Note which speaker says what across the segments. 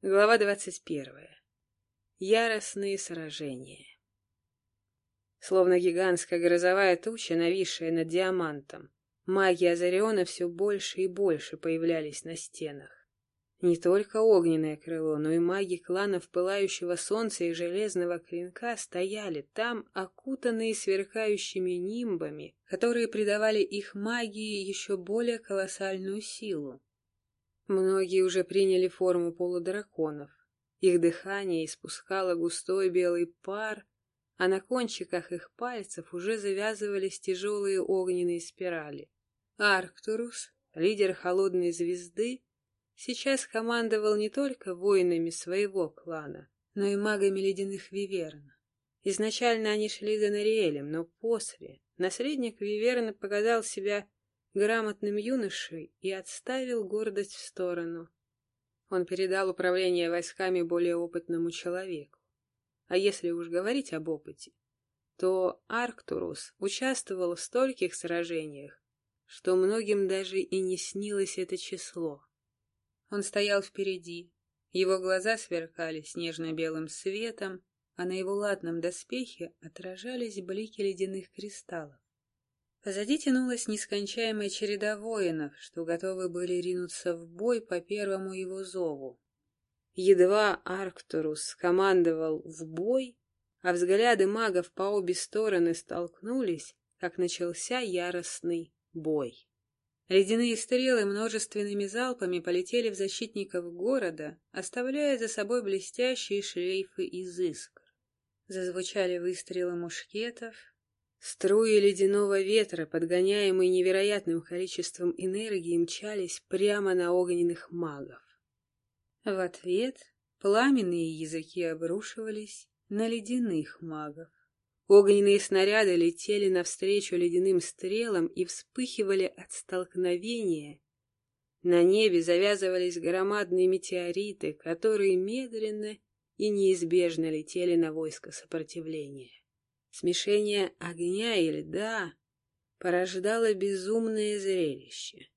Speaker 1: Глава двадцать первая. Яростные сражения. Словно гигантская грозовая туча, нависшая над диамантом, маги Азариона все больше и больше появлялись на стенах. Не только огненное крыло, но и маги кланов Пылающего Солнца и Железного Клинка стояли там, окутанные сверкающими нимбами, которые придавали их магии еще более колоссальную силу. Многие уже приняли форму полудраконов. Их дыхание испускало густой белый пар, а на кончиках их пальцев уже завязывались тяжелые огненные спирали. Арктурус, лидер холодной звезды, сейчас командовал не только воинами своего клана, но и магами ледяных виверн. Изначально они шли за Нариэлем, но после наследник виверна показал себя грамотным юношей и отставил гордость в сторону. Он передал управление войсками более опытному человеку. А если уж говорить об опыте, то Арктурус участвовал в стольких сражениях, что многим даже и не снилось это число. Он стоял впереди, его глаза сверкали снежно-белым светом, а на его латном доспехе отражались блики ледяных кристаллов. Позади тянулась нескончаемая череда воинов, что готовы были ринуться в бой по первому его зову. Едва Арктурус командовал в бой, а взгляды магов по обе стороны столкнулись, как начался яростный бой. Ледяные стрелы множественными залпами полетели в защитников города, оставляя за собой блестящие шлейфы из искр. Зазвучали выстрелы мушкетов, струи ледяного ветра, подгоняемые невероятным количеством энергии, мчались прямо на огненных магов. В ответ пламенные языки обрушивались на ледяных магов. Огненные снаряды летели навстречу ледяным стрелам и вспыхивали от столкновения. На небе завязывались громадные метеориты, которые медленно и неизбежно летели на войско сопротивления. Смешение огня и льда порождало безумное зрелище.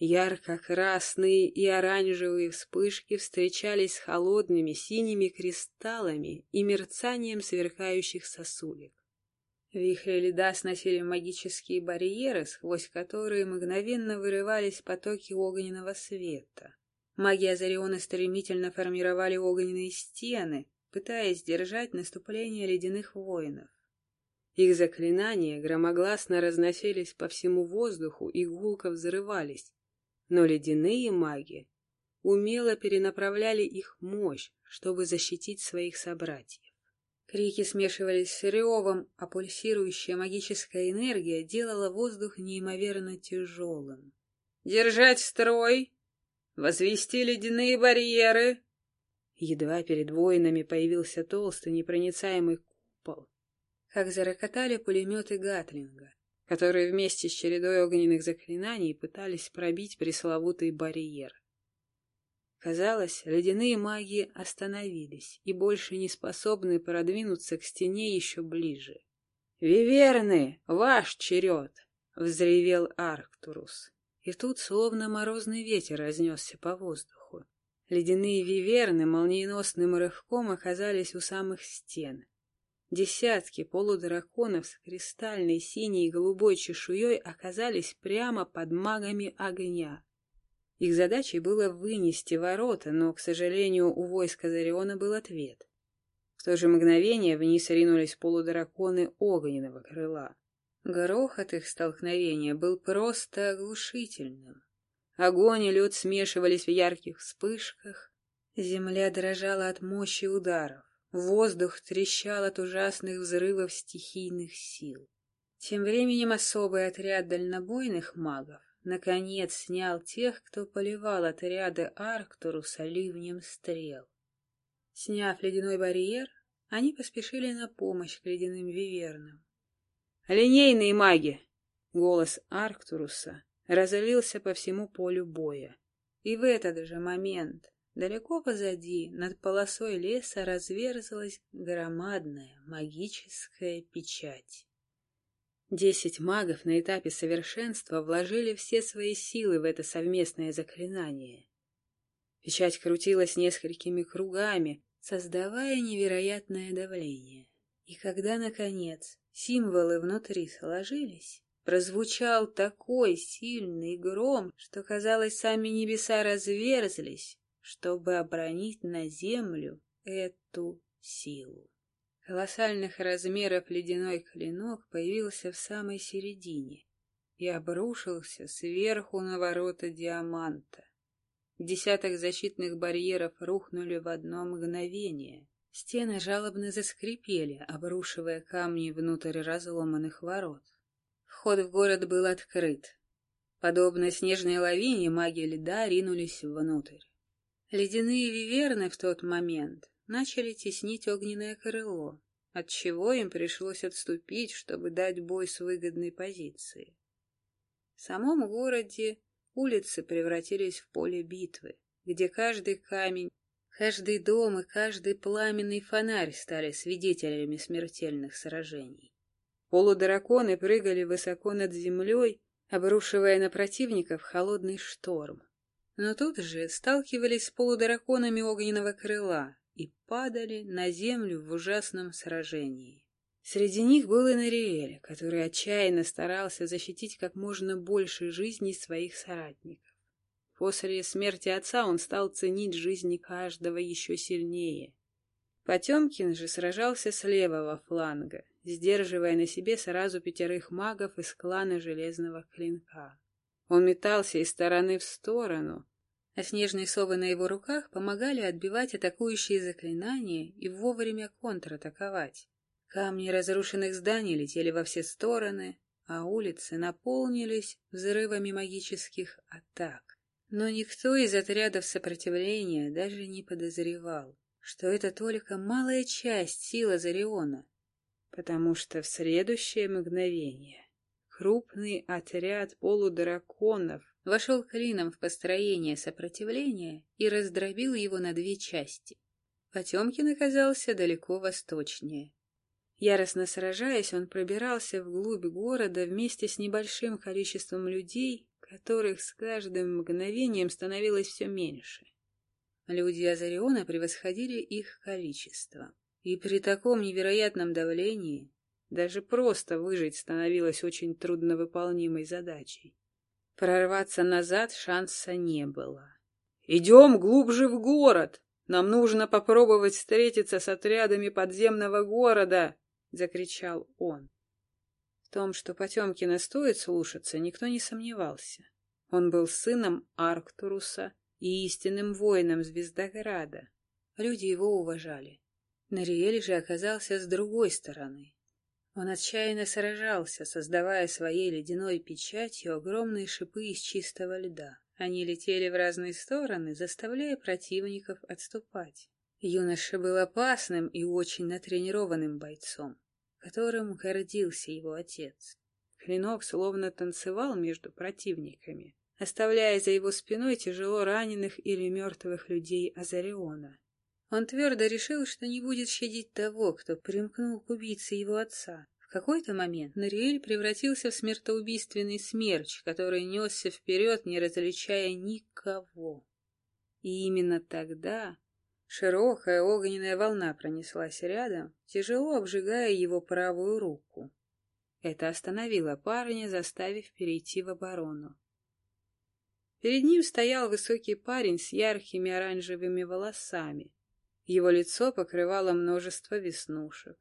Speaker 1: Ярко-красные и оранжевые вспышки встречались с холодными синими кристаллами и мерцанием сверкающих сосулек. Вихри льда сносили магические барьеры, сквозь которые мгновенно вырывались потоки огненного света. Маги Азариона стремительно формировали огненные стены, пытаясь сдержать наступление ледяных воинов. Их заклинания громогласно разносились по всему воздуху и гулко взрывались, но ледяные маги умело перенаправляли их мощь, чтобы защитить своих собратьев. Крики смешивались с ревом, а пульсирующая магическая энергия делала воздух неимоверно тяжелым. «Держать строй! Возвести ледяные барьеры!» Едва перед воинами появился толстый непроницаемый купол, как зарокотали пулеметы Гатлинга, которые вместе с чередой огненных заклинаний пытались пробить пресловутый барьер. Казалось, ледяные маги остановились и больше не способны продвинуться к стене еще ближе. «Виверны, ваш черед!» — взревел Арктурус. И тут словно морозный ветер разнесся по воздуху. Ледяные виверны молниеносным рывком оказались у самых стен. Десятки полудраконов с кристальной синей и голубой чешуей оказались прямо под магами огня. Их задачей было вынести ворота, но, к сожалению, у войска Зариона был ответ. В то же мгновение вниз ринулись полудраконы огненного крыла. Грохот их столкновения был просто оглушительным. Огонь и лед смешивались в ярких вспышках. Земля дрожала от мощи ударов. Воздух трещал от ужасных взрывов стихийных сил. Тем временем особый отряд дальнобойных магов наконец снял тех, кто поливал отряды Арктуруса ливнем стрел. Сняв ледяной барьер, они поспешили на помощь к ледяным вивернам. «Линейные маги!» — голос Арктуруса разлился по всему полю боя. И в этот же момент далеко позади, над полосой леса, разверзалась громадная магическая печать. Десять магов на этапе совершенства вложили все свои силы в это совместное заклинание. Печать крутилась несколькими кругами, создавая невероятное давление. И когда, наконец, символы внутри сложились, прозвучал такой сильный гром, что, казалось, сами небеса разверзлись, чтобы обронить на землю эту силу. Колоссальных размеров ледяной клинок появился в самой середине и обрушился сверху на ворота диаманта. Десяток защитных барьеров рухнули в одно мгновение. Стены жалобно заскрипели, обрушивая камни внутрь разломанных ворот. Вход в город был открыт. Подобно снежной лавине, маги льда ринулись внутрь. Ледяные виверны в тот момент начали теснить огненное крыло, отчего им пришлось отступить, чтобы дать бой с выгодной позиции. В самом городе Улицы превратились в поле битвы, где каждый камень, каждый дом и каждый пламенный фонарь стали свидетелями смертельных сражений. Полудраконы прыгали высоко над землей, обрушивая на противников холодный шторм. Но тут же сталкивались с полудраконами огненного крыла и падали на землю в ужасном сражении. Среди них был и Нариэль, который отчаянно старался защитить как можно больше жизней своих соратников. После смерти отца он стал ценить жизни каждого еще сильнее. Потемкин же сражался с левого фланга, сдерживая на себе сразу пятерых магов из клана Железного Клинка. Он метался из стороны в сторону, а снежные совы на его руках помогали отбивать атакующие заклинания и вовремя контратаковать. Камни разрушенных зданий летели во все стороны, а улицы наполнились взрывами магических атак. Но никто из отрядов сопротивления даже не подозревал, что это только малая часть силы Зариона, потому что в следующее мгновение крупный отряд полудраконов вошел клином в построение сопротивления и раздробил его на две части. Потемкин оказался далеко восточнее. Яростно сражаясь, он пробирался вглубь города вместе с небольшим количеством людей, которых с каждым мгновением становилось все меньше. Люди Азариона превосходили их количество. И при таком невероятном давлении даже просто выжить становилось очень трудновыполнимой задачей. Прорваться назад шанса не было. «Идем глубже в город! Нам нужно попробовать встретиться с отрядами подземного города!» — закричал он. В том, что Потемкина стоит слушаться, никто не сомневался. Он был сыном Арктуруса и истинным воином Звездограда. Люди его уважали. Нариэль же оказался с другой стороны. Он отчаянно сражался, создавая своей ледяной печатью огромные шипы из чистого льда. Они летели в разные стороны, заставляя противников отступать. Юноша был опасным и очень натренированным бойцом, которым гордился его отец. Клинок словно танцевал между противниками, оставляя за его спиной тяжело раненых или мертвых людей Азариона. Он твердо решил, что не будет щадить того, кто примкнул к убийце его отца. В какой-то момент Нориэль превратился в смертоубийственный смерч, который несся вперед, не различая никого. И именно тогда Широкая огненная волна пронеслась рядом, тяжело обжигая его правую руку. Это остановило парня, заставив перейти в оборону. Перед ним стоял высокий парень с яркими оранжевыми волосами. Его лицо покрывало множество веснушек.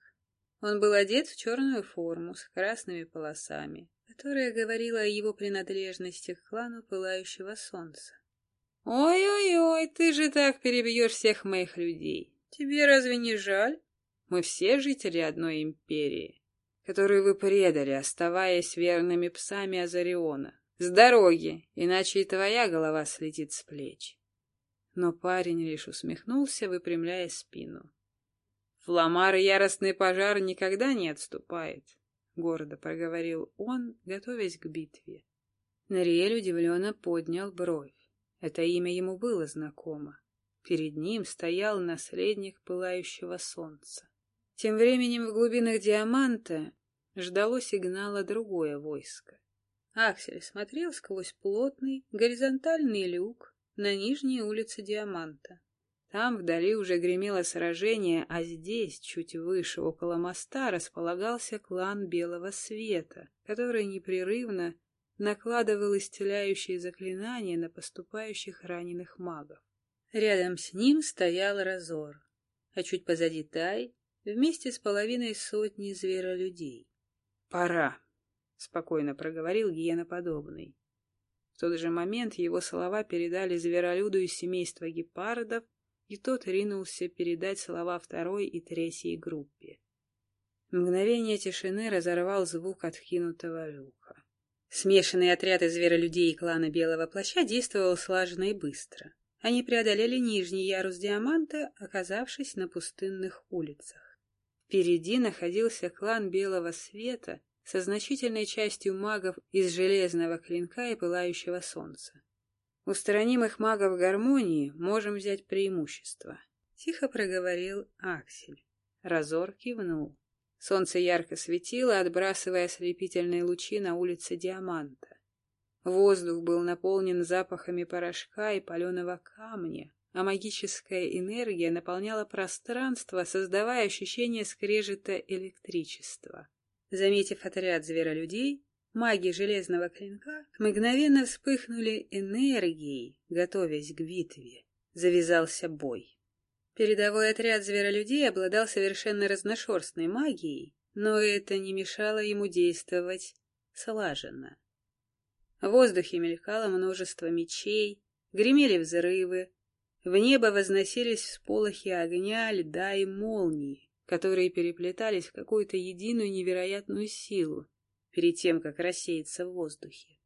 Speaker 1: Он был одет в черную форму с красными полосами, которая говорила о его принадлежности к клану Пылающего Солнца. «Ой-ой-ой, ты же так перебьешь всех моих людей. Тебе разве не жаль? Мы все жители одной империи, которую вы предали, оставаясь верными псами Азариона. С дороги, иначе и твоя голова слетит с плеч». Но парень лишь усмехнулся, выпрямляя спину. «Фламар яростный пожар никогда не отступает», — гордо проговорил он, готовясь к битве. Нариэль удивленно поднял бровь. Это имя ему было знакомо. Перед ним стоял наследник пылающего солнца. Тем временем в глубинах Диаманта ждало сигнала другое войско. Аксель смотрел сквозь плотный горизонтальный люк на нижней улице Диаманта. Там вдали уже гремело сражение, а здесь, чуть выше, около моста, располагался клан Белого Света, который непрерывно накладывал исцеляющие заклинания на поступающих раненых магов. Рядом с ним стоял Разор, а чуть позади Тай вместе с половиной сотни зверолюдей. «Пора», — спокойно проговорил гиеноподобный. В тот же момент его слова передали зверолюду из семейства гепардов, и тот ринулся передать слова второй и третьей группе. Мгновение тишины разорвал звук откинутого люка. Смешанный отряд из зверолюдей и клана Белого Плаща действовал слаженно и быстро. Они преодолели нижний ярус Диаманта, оказавшись на пустынных улицах. Впереди находился клан Белого Света со значительной частью магов из Железного Клинка и Пылающего Солнца. Устраним их магов гармонии, можем взять преимущество. Тихо проговорил Аксель. Разор кивнул. Солнце ярко светило, отбрасывая ослепительные лучи на улице Диаманта. Воздух был наполнен запахами порошка и паленого камня, а магическая энергия наполняла пространство, создавая ощущение скрежета электричества. Заметив отряд зверолюдей, маги железного клинка мгновенно вспыхнули энергией, готовясь к битве. Завязался бой. Передовой отряд зверолюдей обладал совершенно разношерстной магией, но это не мешало ему действовать слаженно. В воздухе мелькало множество мечей, гремели взрывы, в небо возносились всполохи огня, льда и молнии, которые переплетались в какую-то единую невероятную силу перед тем, как рассеяться в воздухе.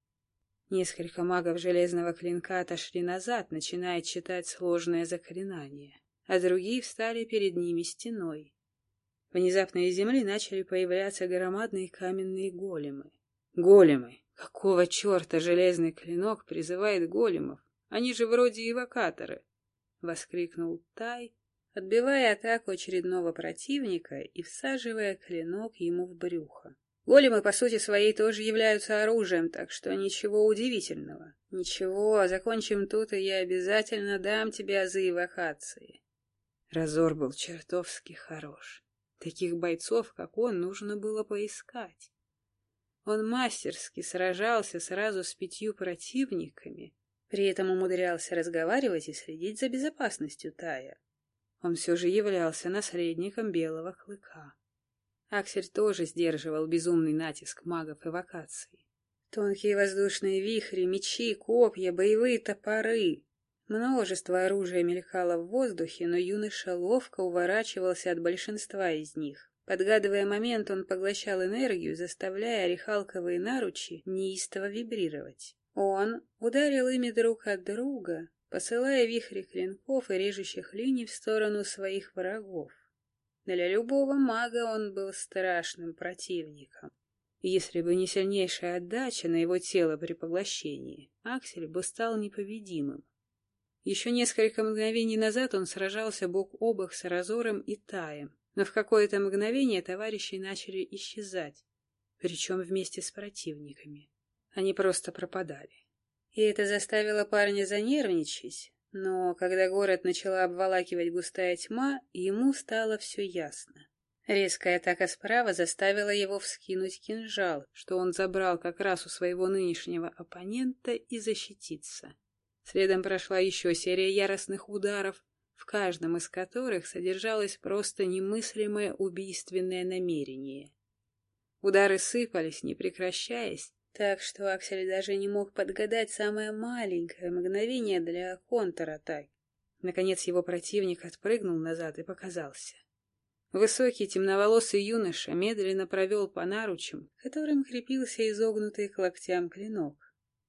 Speaker 1: Несколько магов железного клинка отошли назад, начиная читать сложное заклинание, а другие встали перед ними стеной. Внезапно из земли начали появляться громадные каменные големы. Големы! Какого черта железный клинок призывает големов? Они же вроде эвокаторы! — воскликнул Тай, отбивая атаку очередного противника и всаживая клинок ему в брюхо. Големы, по сути своей, тоже являются оружием, так что ничего удивительного. Ничего, закончим тут, и я обязательно дам тебе азы эвокации. Разор был чертовски хорош. Таких бойцов, как он, нужно было поискать. Он мастерски сражался сразу с пятью противниками, при этом умудрялся разговаривать и следить за безопасностью Тая. Он все же являлся наследником Белого Клыка. Аксель тоже сдерживал безумный натиск магов эвокации. Тонкие воздушные вихри, мечи, копья, боевые топоры. Множество оружия мелькало в воздухе, но юноша ловко уворачивался от большинства из них. Подгадывая момент, он поглощал энергию, заставляя орехалковые наручи неистово вибрировать. Он ударил ими друг от друга, посылая вихри клинков и режущих линий в сторону своих врагов. Для любого мага он был страшным противником. Если бы не сильнейшая отдача на его тело при поглощении, Аксель бы стал непобедимым. Еще несколько мгновений назад он сражался бок о бок с Разором и Таем, но в какое-то мгновение товарищи начали исчезать, причем вместе с противниками. Они просто пропадали. И это заставило парня занервничать, но когда город начала обволакивать густая тьма, ему стало все ясно. Резкая атака справа заставила его вскинуть кинжал, что он забрал как раз у своего нынешнего оппонента и защититься. Следом прошла еще серия яростных ударов, в каждом из которых содержалось просто немыслимое убийственное намерение. Удары сыпались, не прекращаясь, так что Аксель даже не мог подгадать самое маленькое мгновение для контратаки. Наконец его противник отпрыгнул назад и показался. Высокий темноволосый юноша медленно провел по наручам, которым крепился изогнутый к локтям клинок.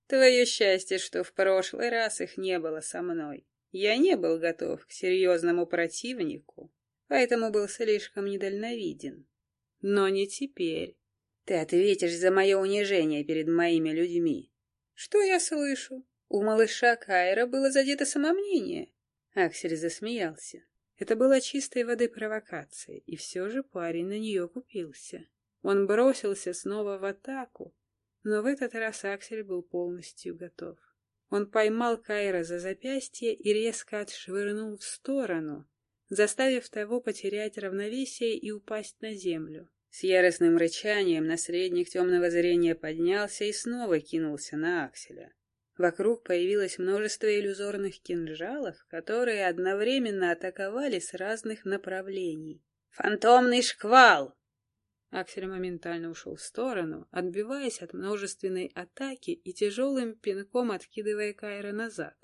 Speaker 1: Твое счастье, что в прошлый раз их не было со мной. Я не был готов к серьезному противнику, поэтому был слишком недальновиден. Но не теперь. Ты ответишь за мое унижение перед моими людьми. Что я слышу? У малыша Кайра было задето самомнение. Аксель засмеялся. Это была чистой воды провокация, и все же парень на нее купился. Он бросился снова в атаку, но в этот раз Аксель был полностью готов. Он поймал Кайра за запястье и резко отшвырнул в сторону, заставив того потерять равновесие и упасть на землю. С яростным рычанием наследник темного зрения поднялся и снова кинулся на Акселя. Вокруг появилось множество иллюзорных кинжалов, которые одновременно атаковали с разных направлений. «Фантомный шквал!» Аксель моментально ушел в сторону, отбиваясь от множественной атаки и тяжелым пинком откидывая Кайра назад.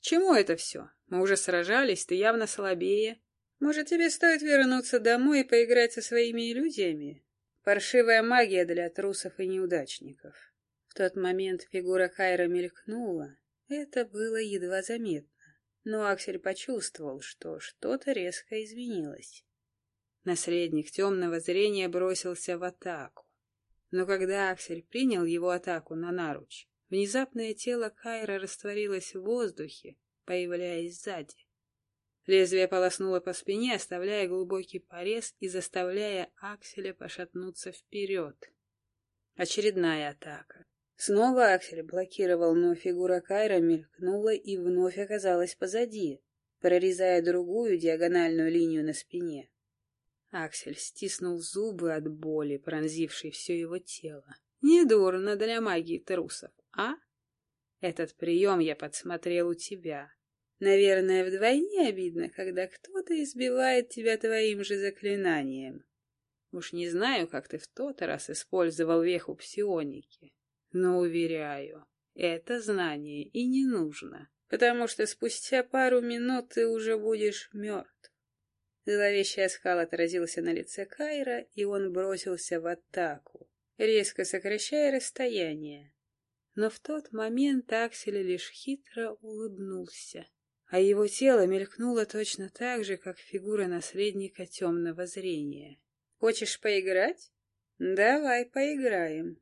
Speaker 1: «Чему это все? Мы уже сражались, ты явно слабее. Может, тебе стоит вернуться домой и поиграть со своими иллюзиями? Паршивая магия для трусов и неудачников». В тот момент фигура Кайра мелькнула. Это было едва заметно. Но Аксель почувствовал, что что-то резко изменилось. Наследник темного зрения бросился в атаку. Но когда Аксель принял его атаку на наруч, внезапное тело Кайра растворилось в воздухе, появляясь сзади. Лезвие полоснуло по спине, оставляя глубокий порез и заставляя Акселя пошатнуться вперед. Очередная атака. Снова Аксель блокировал, но фигура Кайра мелькнула и вновь оказалась позади, прорезая другую диагональную линию на спине. Аксель стиснул зубы от боли, пронзившей все его тело. Недурно для магии трусов, а? Этот прием я подсмотрел у тебя. Наверное, вдвойне обидно, когда кто-то избивает тебя твоим же заклинанием. Уж не знаю, как ты в тот раз использовал веху псионики, но, уверяю, это знание и не нужно, потому что спустя пару минут ты уже будешь мертв. Зловещий оскал отразился на лице Кайра, и он бросился в атаку, резко сокращая расстояние. Но в тот момент Аксель лишь хитро улыбнулся, а его тело мелькнуло точно так же, как фигура наследника темного зрения. «Хочешь поиграть? Давай поиграем».